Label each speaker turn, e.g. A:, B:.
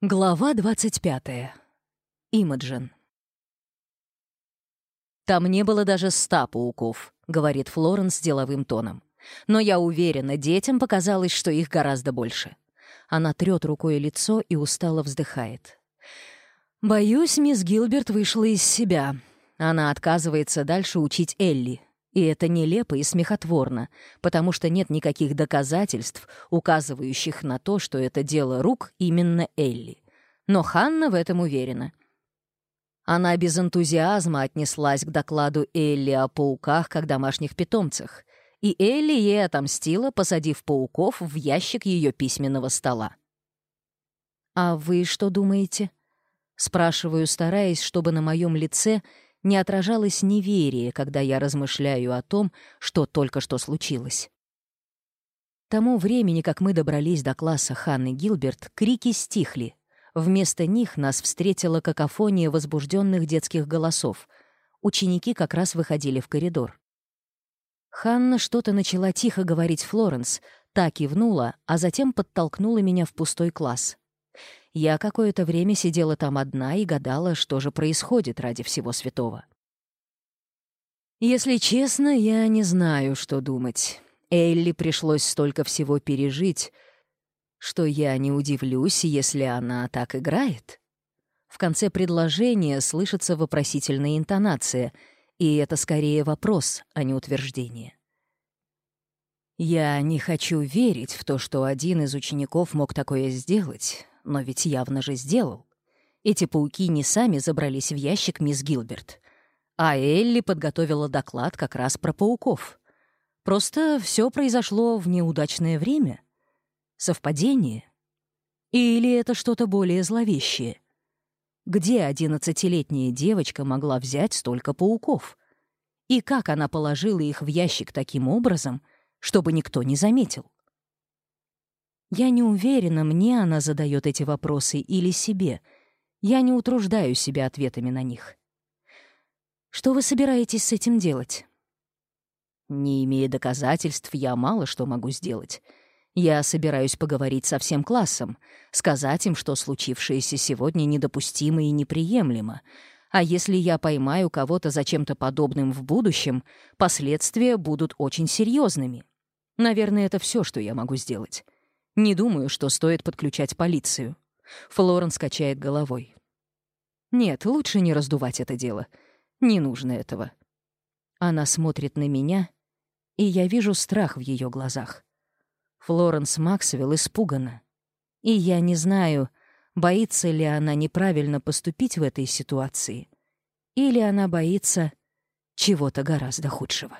A: Глава 25. Имаджин. «Там не было даже ста пауков», — говорит Флоренс деловым тоном. «Но я уверена, детям показалось, что их гораздо больше». Она трет рукой лицо и устало вздыхает. «Боюсь, мисс Гилберт вышла из себя. Она отказывается дальше учить Элли. И это нелепо и смехотворно, потому что нет никаких доказательств, указывающих на то, что это дело рук именно Элли. Но Ханна в этом уверена. Она без энтузиазма отнеслась к докладу Элли о пауках как домашних питомцах, и Элли ей отомстила, посадив пауков в ящик ее письменного стола. «А вы что думаете?» — спрашиваю, стараясь, чтобы на моем лице — не отражалось неверие, когда я размышляю о том, что только что случилось. Тому времени, как мы добрались до класса Ханны Гилберт, крики стихли. Вместо них нас встретила какофония возбужденных детских голосов. Ученики как раз выходили в коридор. Ханна что-то начала тихо говорить Флоренс, та кивнула, а затем подтолкнула меня в пустой класс. Я какое-то время сидела там одна и гадала, что же происходит ради всего святого. Если честно, я не знаю, что думать. Элли пришлось столько всего пережить, что я не удивлюсь, если она так играет. В конце предложения слышится вопросительная интонация, и это скорее вопрос, а не утверждение. Я не хочу верить в то, что один из учеников мог такое сделать, но ведь явно же сделал. Эти пауки не сами забрались в ящик мисс Гилберт, а Элли подготовила доклад как раз про пауков. Просто все произошло в неудачное время. Совпадение? Или это что-то более зловещее? Где одиннадцатилетняя девочка могла взять столько пауков? И как она положила их в ящик таким образом, чтобы никто не заметил? Я не уверена, мне она задает эти вопросы или себе. Я не утруждаю себя ответами на них. Что вы собираетесь с этим делать? Не имея доказательств, я мало что могу сделать. Я собираюсь поговорить со всем классом, сказать им, что случившееся сегодня недопустимо и неприемлемо. А если я поймаю кого-то за чем-то подобным в будущем, последствия будут очень серьезными. Наверное, это все, что я могу сделать. Не думаю, что стоит подключать полицию. Флоренс качает головой. Нет, лучше не раздувать это дело. Не нужно этого. Она смотрит на меня, и я вижу страх в ее глазах. Флоренс Максвелл испугана. И я не знаю, боится ли она неправильно поступить в этой ситуации, или она боится чего-то гораздо худшего.